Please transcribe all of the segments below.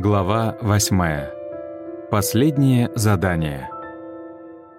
Глава 8. Последнее задание.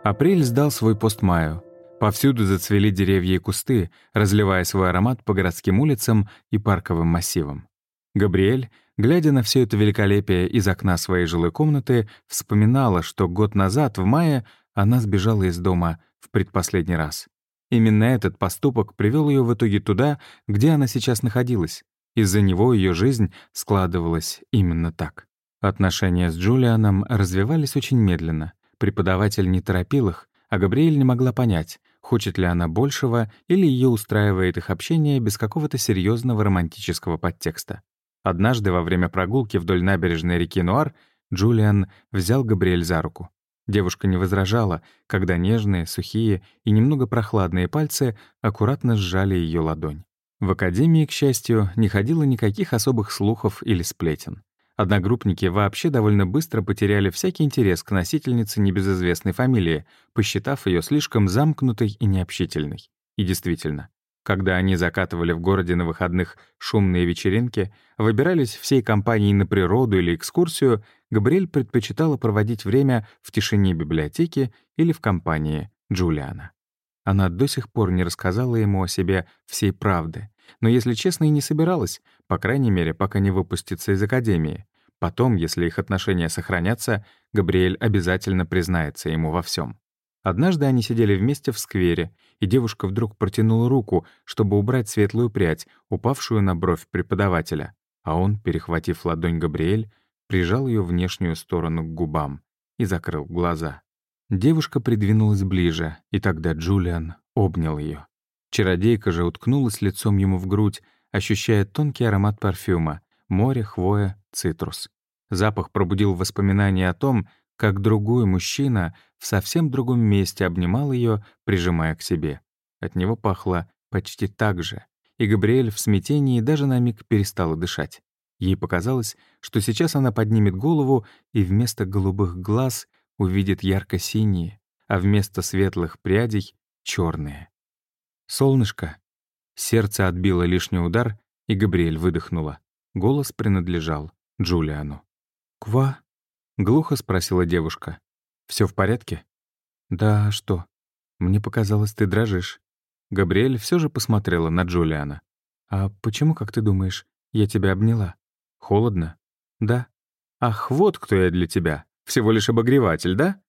Апрель сдал свой пост маю. Повсюду зацвели деревья и кусты, разливая свой аромат по городским улицам и парковым массивам. Габриэль, глядя на все это великолепие из окна своей жилой комнаты, вспоминала, что год назад, в мае, она сбежала из дома в предпоследний раз. Именно этот поступок привел ее в итоге туда, где она сейчас находилась, из-за него ее жизнь складывалась именно так. Отношения с Джулианом развивались очень медленно. Преподаватель не торопил их, а Габриэль не могла понять, хочет ли она большего или ее устраивает их общение без какого-то серьезного романтического подтекста. Однажды во время прогулки вдоль набережной реки Нуар Джулиан взял Габриэль за руку. Девушка не возражала, когда нежные, сухие и немного прохладные пальцы аккуратно сжали ее ладонь. В академии, к счастью, не ходило никаких особых слухов или сплетен. Одногруппники вообще довольно быстро потеряли всякий интерес к носительнице небезызвестной фамилии, посчитав ее слишком замкнутой и необщительной. И действительно, когда они закатывали в городе на выходных шумные вечеринки, выбирались всей компанией на природу или экскурсию, Габриэль предпочитала проводить время в тишине библиотеки или в компании Джулиана. Она до сих пор не рассказала ему о себе всей правды, но, если честно, и не собиралась, по крайней мере, пока не выпустится из академии. Потом, если их отношения сохранятся, Габриэль обязательно признается ему во всем. Однажды они сидели вместе в сквере, и девушка вдруг протянула руку, чтобы убрать светлую прядь, упавшую на бровь преподавателя, а он, перехватив ладонь Габриэль, прижал ее внешнюю сторону к губам и закрыл глаза. Девушка придвинулась ближе, и тогда Джулиан обнял ее. Чародейка же уткнулась лицом ему в грудь, ощущая тонкий аромат парфюма — море, хвоя, цитрус. Запах пробудил воспоминания о том, как другой мужчина в совсем другом месте обнимал ее, прижимая к себе. От него пахло почти так же, и Габриэль в смятении даже на миг перестала дышать. Ей показалось, что сейчас она поднимет голову и вместо голубых глаз — увидит ярко-синие, а вместо светлых прядей — черные. «Солнышко!» Сердце отбило лишний удар, и Габриэль выдохнула. Голос принадлежал Джулиану. «Ква?» — глухо спросила девушка. Все в порядке?» «Да, а что? Мне показалось, ты дрожишь». Габриэль все же посмотрела на Джулиана. «А почему, как ты думаешь, я тебя обняла? Холодно?» «Да». «Ах, вот кто я для тебя!» Всего лишь обогреватель, да?»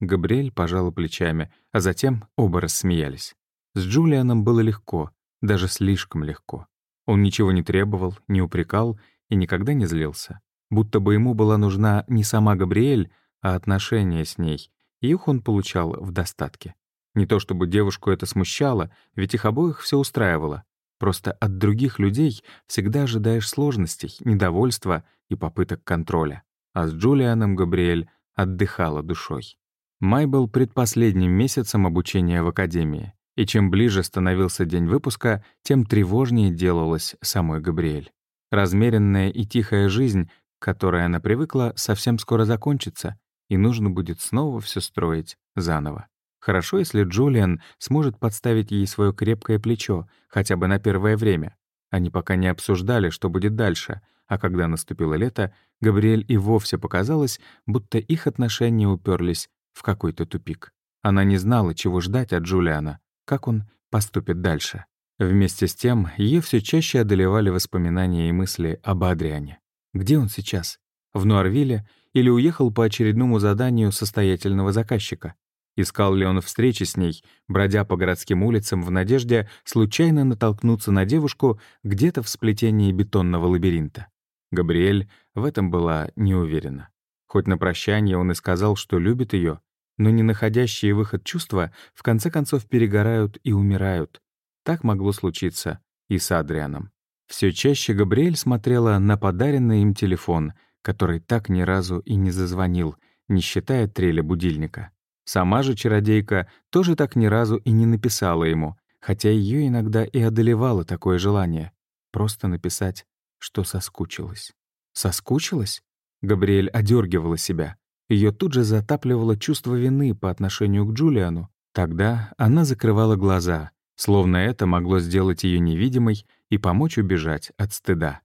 Габриэль пожала плечами, а затем оба рассмеялись. С Джулианом было легко, даже слишком легко. Он ничего не требовал, не упрекал и никогда не злился. Будто бы ему была нужна не сама Габриэль, а отношения с ней, и их он получал в достатке. Не то чтобы девушку это смущало, ведь их обоих все устраивало. Просто от других людей всегда ожидаешь сложностей, недовольства и попыток контроля а с Джулианом Габриэль отдыхала душой. Май был предпоследним месяцем обучения в академии, и чем ближе становился день выпуска, тем тревожнее делалась самой Габриэль. Размеренная и тихая жизнь, к которой она привыкла, совсем скоро закончится, и нужно будет снова все строить заново. Хорошо, если Джулиан сможет подставить ей свое крепкое плечо, хотя бы на первое время. Они пока не обсуждали, что будет дальше — а когда наступило лето, Габриэль и вовсе показалось, будто их отношения уперлись в какой-то тупик. Она не знала, чего ждать от Джулиана, как он поступит дальше. Вместе с тем, ее все чаще одолевали воспоминания и мысли об Адриане. Где он сейчас? В Нуарвилле или уехал по очередному заданию состоятельного заказчика? Искал ли он встречи с ней, бродя по городским улицам в надежде случайно натолкнуться на девушку где-то в сплетении бетонного лабиринта? Габриэль в этом была не уверена. Хоть на прощание он и сказал, что любит ее, но не находящие выход чувства в конце концов перегорают и умирают. Так могло случиться и с Адрианом. Все чаще Габриэль смотрела на подаренный им телефон, который так ни разу и не зазвонил, не считая трели будильника. Сама же чародейка тоже так ни разу и не написала ему, хотя ее иногда и одолевало такое желание — просто написать что соскучилась. Соскучилась? Габриэль одергивала себя. Ее тут же затапливало чувство вины по отношению к Джулиану. Тогда она закрывала глаза, словно это могло сделать ее невидимой и помочь убежать от стыда.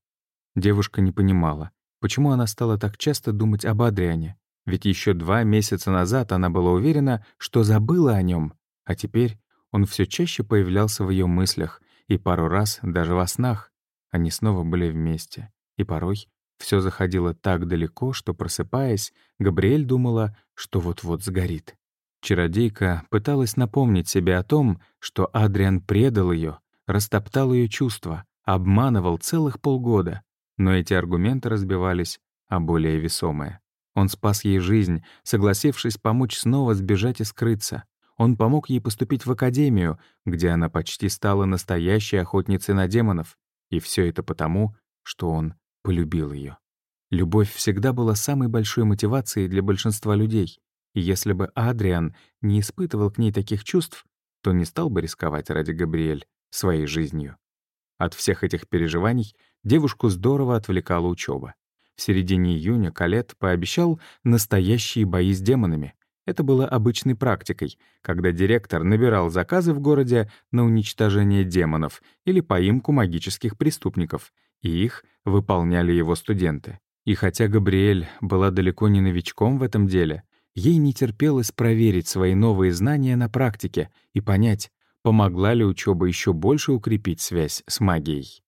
Девушка не понимала, Почему она стала так часто думать об Адриане? Ведь еще два месяца назад она была уверена, что забыла о нем, а теперь он все чаще появлялся в ее мыслях, и пару раз даже во снах. Они снова были вместе, и порой все заходило так далеко, что, просыпаясь, Габриэль думала, что вот-вот сгорит. Чародейка пыталась напомнить себе о том, что Адриан предал ее, растоптал ее чувства, обманывал целых полгода, но эти аргументы разбивались о более весомые. Он спас ей жизнь, согласившись помочь снова сбежать и скрыться. Он помог ей поступить в академию, где она почти стала настоящей охотницей на демонов. И все это потому, что он полюбил ее. Любовь всегда была самой большой мотивацией для большинства людей. И если бы Адриан не испытывал к ней таких чувств, то не стал бы рисковать ради Габриэль своей жизнью. От всех этих переживаний девушку здорово отвлекала учеба. В середине июня Калет пообещал настоящие бои с демонами. Это было обычной практикой, когда директор набирал заказы в городе на уничтожение демонов или поимку магических преступников, и их выполняли его студенты. И хотя Габриэль была далеко не новичком в этом деле, ей не терпелось проверить свои новые знания на практике и понять, помогла ли учеба еще больше укрепить связь с магией.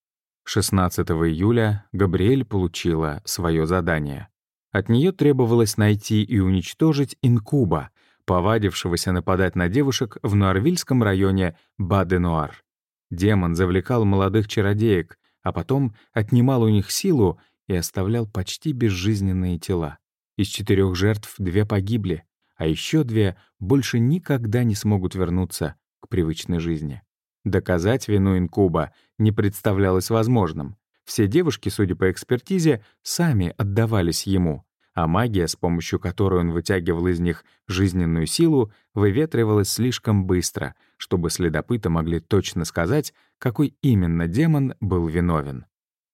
16 июля Габриэль получила свое задание. От нее требовалось найти и уничтожить инкуба, повадившегося нападать на девушек в Нуарвильском районе Баденуар. Демон завлекал молодых чародеек, а потом отнимал у них силу и оставлял почти безжизненные тела. Из четырех жертв две погибли, а еще две больше никогда не смогут вернуться к привычной жизни. Доказать вину инкуба не представлялось возможным. Все девушки, судя по экспертизе, сами отдавались ему, а магия, с помощью которой он вытягивал из них жизненную силу, выветривалась слишком быстро, чтобы следопыты могли точно сказать, какой именно демон был виновен.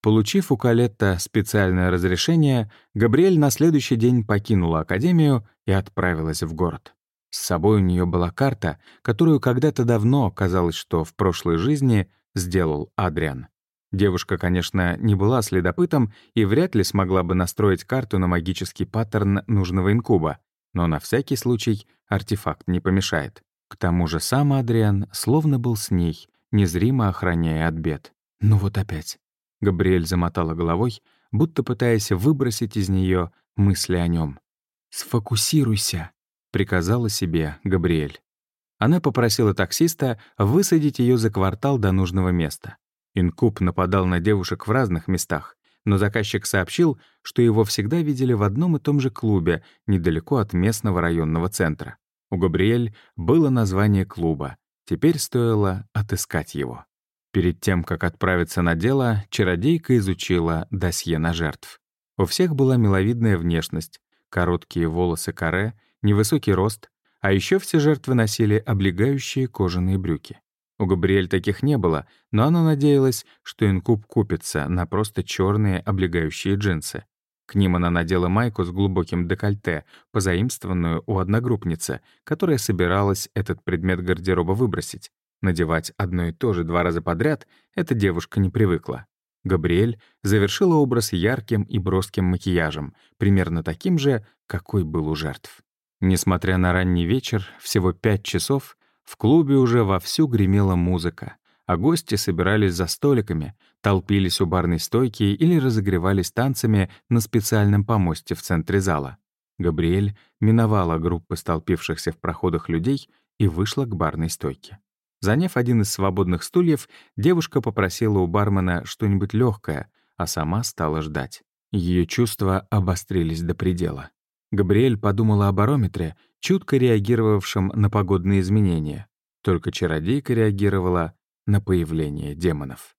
Получив у Калетта специальное разрешение, Габриэль на следующий день покинула Академию и отправилась в город. С собой у нее была карта, которую когда-то давно, казалось, что в прошлой жизни, сделал Адриан. Девушка, конечно, не была следопытом и вряд ли смогла бы настроить карту на магический паттерн нужного инкуба, но на всякий случай артефакт не помешает. К тому же сам Адриан словно был с ней, незримо охраняя от бед. Ну вот опять. Габриэль замотала головой, будто пытаясь выбросить из нее мысли о нем. «Сфокусируйся», — приказала себе Габриэль. Она попросила таксиста высадить ее за квартал до нужного места. Инкуб нападал на девушек в разных местах, но заказчик сообщил, что его всегда видели в одном и том же клубе, недалеко от местного районного центра. У Габриэль было название клуба. Теперь стоило отыскать его. Перед тем, как отправиться на дело, чародейка изучила досье на жертв. У всех была миловидная внешность, короткие волосы каре невысокий рост, а еще все жертвы носили облегающие кожаные брюки. У Габриэль таких не было, но она надеялась, что инкуб купится на просто черные облегающие джинсы. К ним она надела майку с глубоким декольте, позаимствованную у одногруппницы, которая собиралась этот предмет гардероба выбросить. Надевать одно и то же два раза подряд эта девушка не привыкла. Габриэль завершила образ ярким и броским макияжем, примерно таким же, какой был у жертв. Несмотря на ранний вечер, всего пять часов, в клубе уже вовсю гремела музыка, а гости собирались за столиками, толпились у барной стойки или разогревались танцами на специальном помосте в центре зала. Габриэль миновала группы столпившихся в проходах людей и вышла к барной стойке. Заняв один из свободных стульев, девушка попросила у бармена что-нибудь легкое, а сама стала ждать. Ее чувства обострились до предела. Габриэль подумала о барометре, чутко реагировавшем на погодные изменения. Только чародейка реагировала на появление демонов.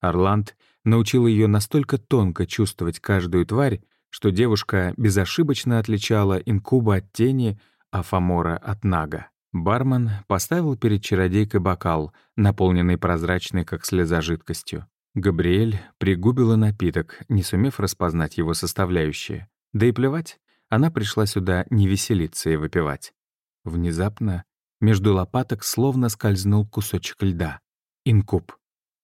Орланд научил ее настолько тонко чувствовать каждую тварь, что девушка безошибочно отличала инкуба от тени, а фамора от нага. Бармен поставил перед чародейкой бокал, наполненный прозрачной, как слеза, жидкостью. Габриэль пригубила напиток, не сумев распознать его составляющие. Да и плевать, она пришла сюда не веселиться и выпивать. Внезапно между лопаток словно скользнул кусочек льда. Инкуб.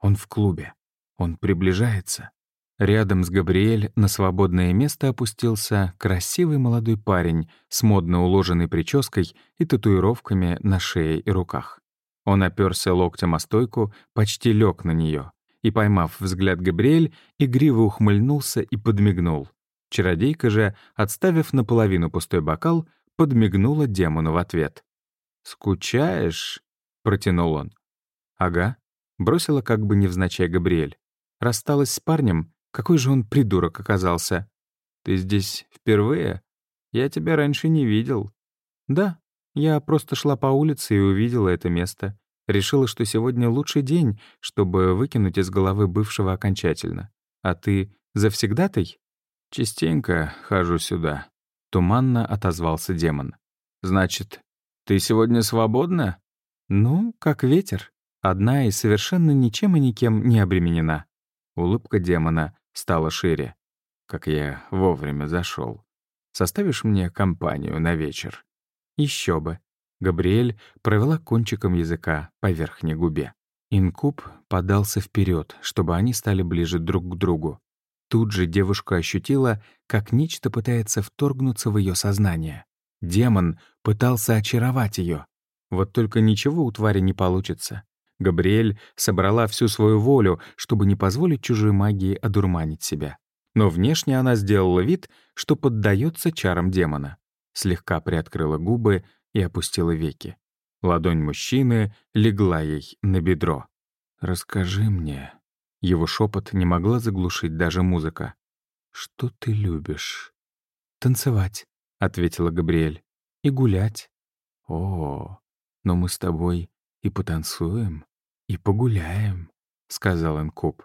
Он в клубе. Он приближается. Рядом с Габриэль на свободное место опустился красивый молодой парень с модно уложенной прической и татуировками на шее и руках. Он оперся локтем о стойку, почти лег на нее и, поймав взгляд Габриэль, игриво ухмыльнулся и подмигнул. Чародейка же, отставив наполовину пустой бокал, подмигнула демону в ответ. «Скучаешь?» — протянул он. «Ага», — бросила как бы невзначай Габриэль. «Рассталась с парнем? Какой же он придурок оказался!» «Ты здесь впервые? Я тебя раньше не видел». «Да, я просто шла по улице и увидела это место. Решила, что сегодня лучший день, чтобы выкинуть из головы бывшего окончательно. А ты завсегдатай?» «Частенько хожу сюда», — туманно отозвался демон. «Значит, ты сегодня свободна?» «Ну, как ветер. Одна и совершенно ничем и никем не обременена». Улыбка демона стала шире. Как я вовремя зашел. Составишь мне компанию на вечер? Еще бы. Габриэль провела кончиком языка по верхней губе. Инкуб подался вперед, чтобы они стали ближе друг к другу. Тут же девушка ощутила, как нечто пытается вторгнуться в ее сознание. Демон пытался очаровать ее. Вот только ничего у твари не получится. Габриэль собрала всю свою волю, чтобы не позволить чужой магии одурманить себя. Но внешне она сделала вид, что поддается чарам демона. Слегка приоткрыла губы и опустила веки. Ладонь мужчины легла ей на бедро. «Расскажи мне». Его шепот не могла заглушить даже музыка. «Что ты любишь?» «Танцевать», — ответила Габриэль. «И гулять». «О, но мы с тобой и потанцуем, и погуляем», — сказал Инкуб.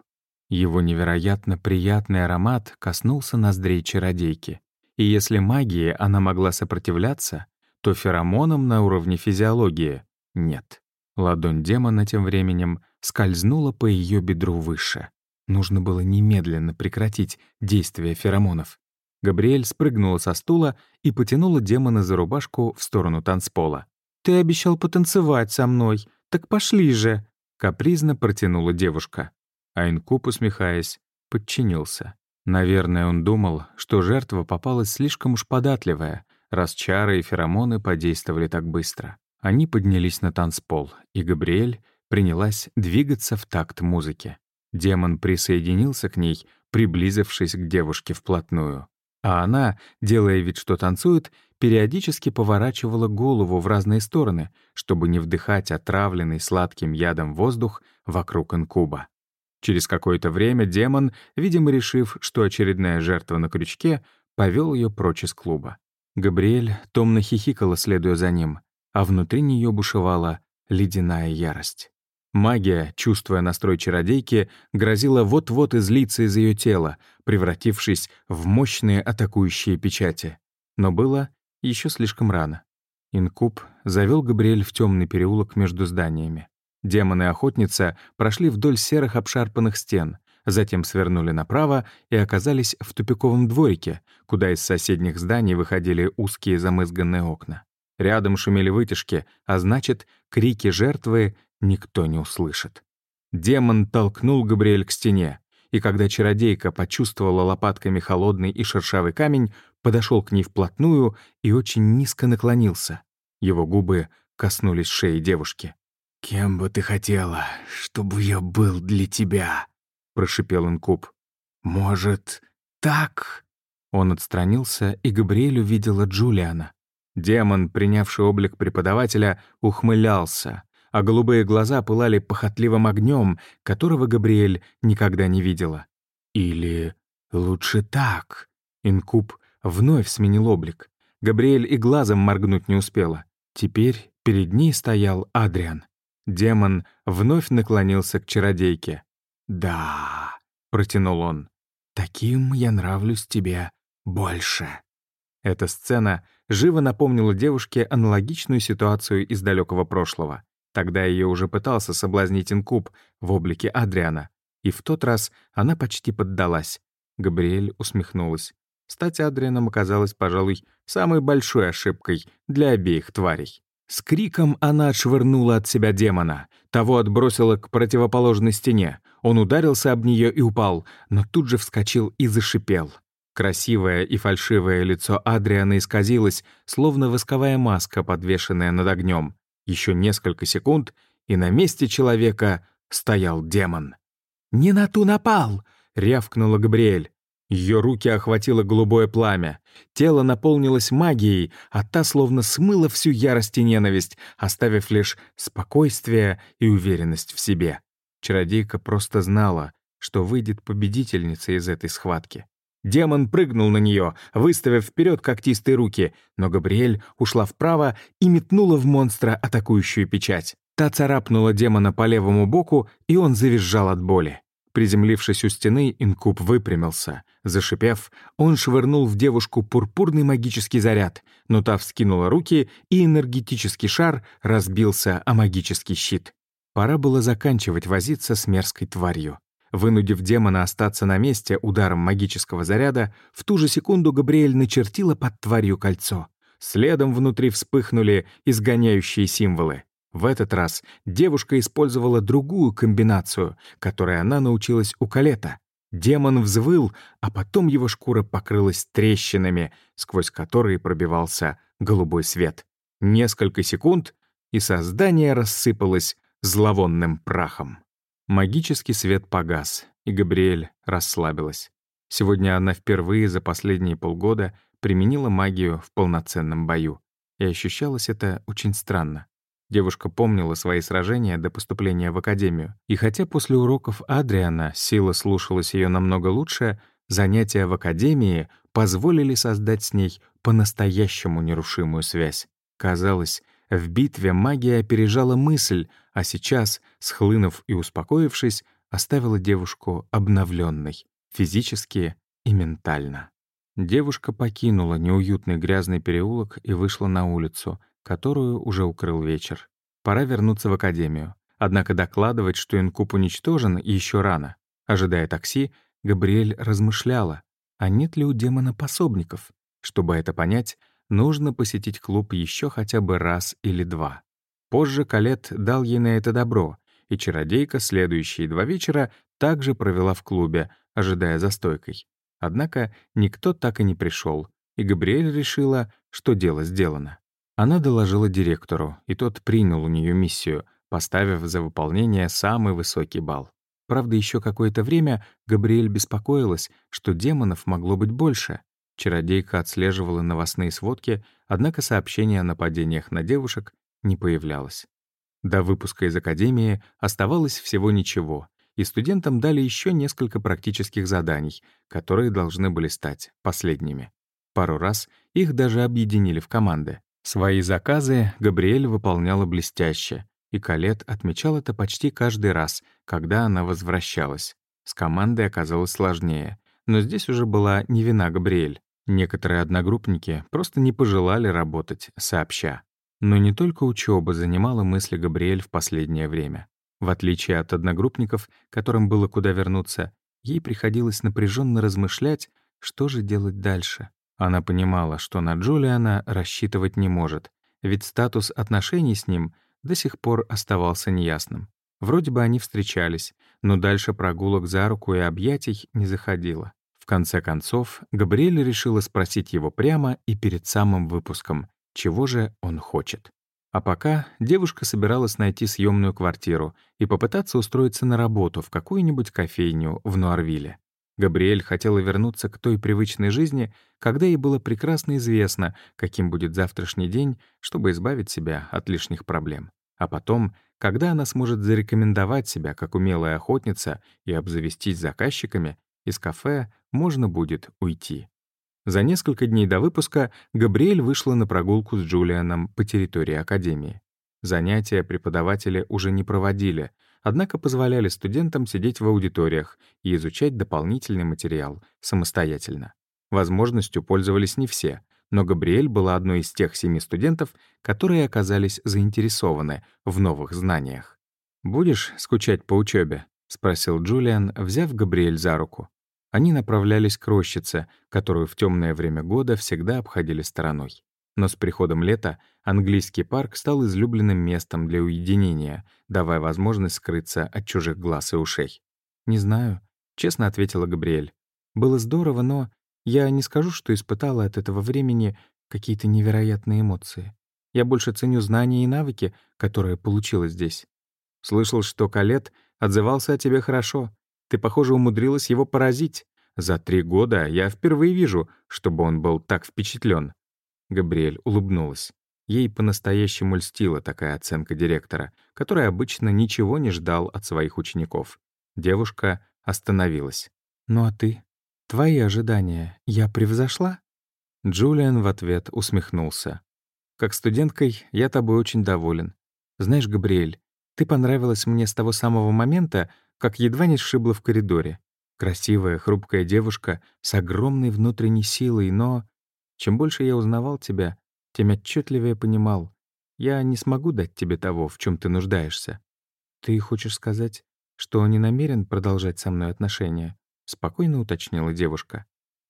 Его невероятно приятный аромат коснулся ноздрей чародейки. И если магии она могла сопротивляться, то феромонам на уровне физиологии нет. Ладонь демона тем временем скользнула по ее бедру выше. Нужно было немедленно прекратить действие феромонов. Габриэль спрыгнула со стула и потянула демона за рубашку в сторону танцпола. «Ты обещал потанцевать со мной, так пошли же!» Капризно протянула девушка. А Инкуб, усмехаясь, подчинился. Наверное, он думал, что жертва попалась слишком уж податливая, раз чары и феромоны подействовали так быстро. Они поднялись на танцпол, и Габриэль принялась двигаться в такт музыки. Демон присоединился к ней, приблизившись к девушке вплотную. А она, делая вид, что танцует, периодически поворачивала голову в разные стороны, чтобы не вдыхать отравленный сладким ядом воздух вокруг инкуба. Через какое-то время демон, видимо, решив, что очередная жертва на крючке, повел ее прочь из клуба. Габриэль томно хихикала, следуя за ним, а внутри нее бушевала ледяная ярость. Магия, чувствуя настрой чародейки, грозила вот-вот излиться из ее тела, превратившись в мощные атакующие печати. Но было еще слишком рано. Инкуб завел Габриэль в темный переулок между зданиями. Демон и охотница прошли вдоль серых обшарпанных стен, затем свернули направо и оказались в тупиковом дворике, куда из соседних зданий выходили узкие замызганные окна. Рядом шумели вытяжки, а значит, крики жертвы никто не услышит. Демон толкнул Габриэль к стене, и когда чародейка почувствовала лопатками холодный и шершавый камень, подошел к ней вплотную и очень низко наклонился. Его губы коснулись шеи девушки. «Кем бы ты хотела, чтобы я был для тебя?» — прошипел инкуб. «Может, так?» Он отстранился, и Габриэль увидела Джулиана. Демон, принявший облик преподавателя, ухмылялся, а голубые глаза пылали похотливым огнем, которого Габриэль никогда не видела. Или лучше так. Инкуб вновь сменил облик. Габриэль и глазом моргнуть не успела. Теперь перед ней стоял Адриан. Демон вновь наклонился к чародейке. «Да», — протянул он, — «таким я нравлюсь тебе больше». Эта сцена живо напомнила девушке аналогичную ситуацию из далекого прошлого. Тогда ее уже пытался соблазнить инкуб в облике Адриана. И в тот раз она почти поддалась. Габриэль усмехнулась. Стать Адрианом оказалось, пожалуй, самой большой ошибкой для обеих тварей. С криком она отшвырнула от себя демона. Того отбросила к противоположной стене. Он ударился об нее и упал, но тут же вскочил и зашипел. Красивое и фальшивое лицо Адриана исказилось, словно восковая маска, подвешенная над огнем. Еще несколько секунд, и на месте человека стоял демон. «Не на ту напал!» — рявкнула Габриэль. Ее руки охватило голубое пламя. Тело наполнилось магией, а та словно смыла всю ярость и ненависть, оставив лишь спокойствие и уверенность в себе. Чародейка просто знала, что выйдет победительница из этой схватки. Демон прыгнул на нее, выставив вперед когтистые руки, но Габриэль ушла вправо и метнула в монстра атакующую печать. Та царапнула демона по левому боку, и он завизжал от боли. Приземлившись у стены, инкуб выпрямился. Зашипев, он швырнул в девушку пурпурный магический заряд, но та вскинула руки, и энергетический шар разбился о магический щит. Пора было заканчивать возиться с мерзкой тварью. Вынудив демона остаться на месте ударом магического заряда, в ту же секунду Габриэль начертила под тварью кольцо. Следом внутри вспыхнули изгоняющие символы. В этот раз девушка использовала другую комбинацию, которой она научилась у Калета. Демон взвыл, а потом его шкура покрылась трещинами, сквозь которые пробивался голубой свет. Несколько секунд, и создание рассыпалось зловонным прахом. Магический свет погас, и Габриэль расслабилась. Сегодня она впервые за последние полгода применила магию в полноценном бою. И ощущалось это очень странно. Девушка помнила свои сражения до поступления в академию, и хотя после уроков Адриана сила слушалась ее намного лучше, занятия в академии позволили создать с ней по-настоящему нерушимую связь. Казалось, в битве магия опережала мысль, а сейчас, схлынув и успокоившись, оставила девушку обновленной, физически и ментально. Девушка покинула неуютный грязный переулок и вышла на улицу, которую уже укрыл вечер. Пора вернуться в академию. Однако докладывать, что инкуб уничтожен, еще рано. Ожидая такси, Габриэль размышляла, а нет ли у демона пособников. Чтобы это понять, нужно посетить клуб еще хотя бы раз или два. Позже Калет дал ей на это добро, и чародейка следующие два вечера также провела в клубе, ожидая за стойкой. Однако никто так и не пришел, и Габриэль решила, что дело сделано. Она доложила директору, и тот принял у нее миссию, поставив за выполнение самый высокий балл. Правда, еще какое-то время Габриэль беспокоилась, что демонов могло быть больше. Чародейка отслеживала новостные сводки, однако сообщения о нападениях на девушек не появлялось. До выпуска из академии оставалось всего ничего, и студентам дали еще несколько практических заданий, которые должны были стать последними. Пару раз их даже объединили в команды. Свои заказы Габриэль выполняла блестяще, и Калет отмечал это почти каждый раз, когда она возвращалась. С командой оказалось сложнее, но здесь уже была не вина Габриэль. Некоторые одногруппники просто не пожелали работать сообща. Но не только учеба занимала мысли Габриэль в последнее время. В отличие от одногруппников, которым было куда вернуться, ей приходилось напряженно размышлять, что же делать дальше. Она понимала, что на Джулиана рассчитывать не может, ведь статус отношений с ним до сих пор оставался неясным. Вроде бы они встречались, но дальше прогулок за руку и объятий не заходило. В конце концов, Габриэль решила спросить его прямо и перед самым выпуском, чего же он хочет. А пока девушка собиралась найти съемную квартиру и попытаться устроиться на работу в какую-нибудь кофейню в Нуарвилле. Габриэль хотела вернуться к той привычной жизни, когда ей было прекрасно известно, каким будет завтрашний день, чтобы избавить себя от лишних проблем. А потом, когда она сможет зарекомендовать себя как умелая охотница и обзавестись заказчиками, из кафе можно будет уйти. За несколько дней до выпуска Габриэль вышла на прогулку с Джулианом по территории Академии. Занятия преподаватели уже не проводили — однако позволяли студентам сидеть в аудиториях и изучать дополнительный материал самостоятельно. Возможностью пользовались не все, но Габриэль была одной из тех семи студентов, которые оказались заинтересованы в новых знаниях. «Будешь скучать по учебе? спросил Джулиан, взяв Габриэль за руку. Они направлялись к рощице, которую в темное время года всегда обходили стороной. Но с приходом лета английский парк стал излюбленным местом для уединения, давая возможность скрыться от чужих глаз и ушей. «Не знаю», — честно ответила Габриэль. «Было здорово, но я не скажу, что испытала от этого времени какие-то невероятные эмоции. Я больше ценю знания и навыки, которые получила здесь. Слышал, что Калет отзывался о тебе хорошо. Ты, похоже, умудрилась его поразить. За три года я впервые вижу, чтобы он был так впечатлен. Габриэль улыбнулась. Ей по-настоящему льстила такая оценка директора, который обычно ничего не ждал от своих учеников. Девушка остановилась. «Ну а ты? Твои ожидания я превзошла?» Джулиан в ответ усмехнулся. «Как студенткой я тобой очень доволен. Знаешь, Габриэль, ты понравилась мне с того самого момента, как едва не сшибла в коридоре. Красивая, хрупкая девушка с огромной внутренней силой, но... Чем больше я узнавал тебя, тем отчетливее понимал, я не смогу дать тебе того, в чем ты нуждаешься. Ты хочешь сказать, что не намерен продолжать со мной отношения? Спокойно уточнила девушка.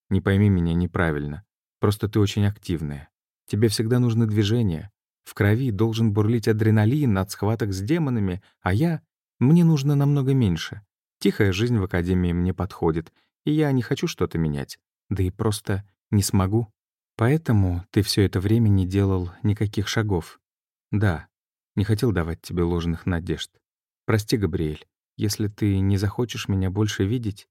Не пойми меня неправильно. Просто ты очень активная. Тебе всегда нужно движение. В крови должен бурлить адреналин от схваток с демонами, а я... Мне нужно намного меньше. Тихая жизнь в академии мне подходит, и я не хочу что-то менять. Да и просто не смогу. Поэтому ты все это время не делал никаких шагов. Да, не хотел давать тебе ложных надежд. Прости, Габриэль, если ты не захочешь меня больше видеть...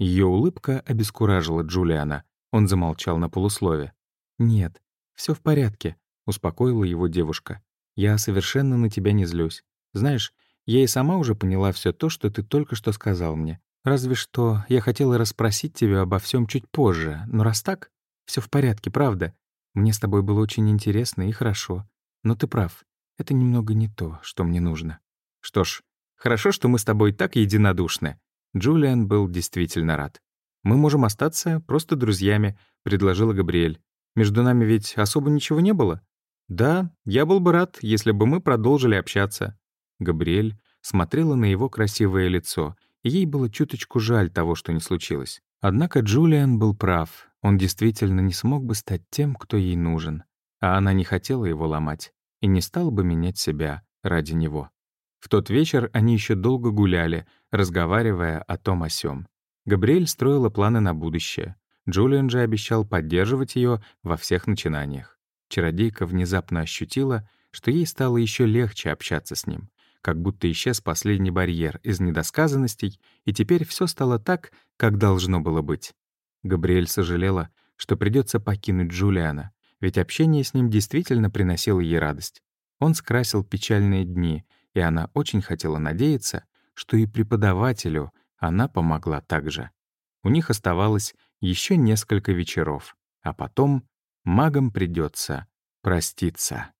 Ее улыбка обескуражила Джулиана. Он замолчал на полуслове. «Нет, все в порядке», — успокоила его девушка. «Я совершенно на тебя не злюсь. Знаешь, я и сама уже поняла все то, что ты только что сказал мне. Разве что я хотела расспросить тебя обо всем чуть позже, но раз так, все в порядке, правда. Мне с тобой было очень интересно и хорошо. Но ты прав, это немного не то, что мне нужно. Что ж, хорошо, что мы с тобой так единодушны. Джулиан был действительно рад. «Мы можем остаться просто друзьями», — предложила Габриэль. «Между нами ведь особо ничего не было?» «Да, я был бы рад, если бы мы продолжили общаться. Габриэль смотрела на его красивое лицо, и ей было чуточку жаль того, что не случилось. Однако Джулиан был прав. Он действительно не смог бы стать тем, кто ей нужен. А она не хотела его ломать и не стала бы менять себя ради него. В тот вечер они еще долго гуляли, разговаривая о том о сём. Габриэль строила планы на будущее. Джулиан же обещал поддерживать ее во всех начинаниях. Чародейка внезапно ощутила, что ей стало еще легче общаться с ним как будто исчез последний барьер из недосказанностей, и теперь все стало так, как должно было быть. Габриэль сожалела, что придется покинуть Джулиана, ведь общение с ним действительно приносило ей радость. Он скрасил печальные дни, и она очень хотела надеяться, что и преподавателю она помогла также. У них оставалось еще несколько вечеров, а потом магам придется проститься.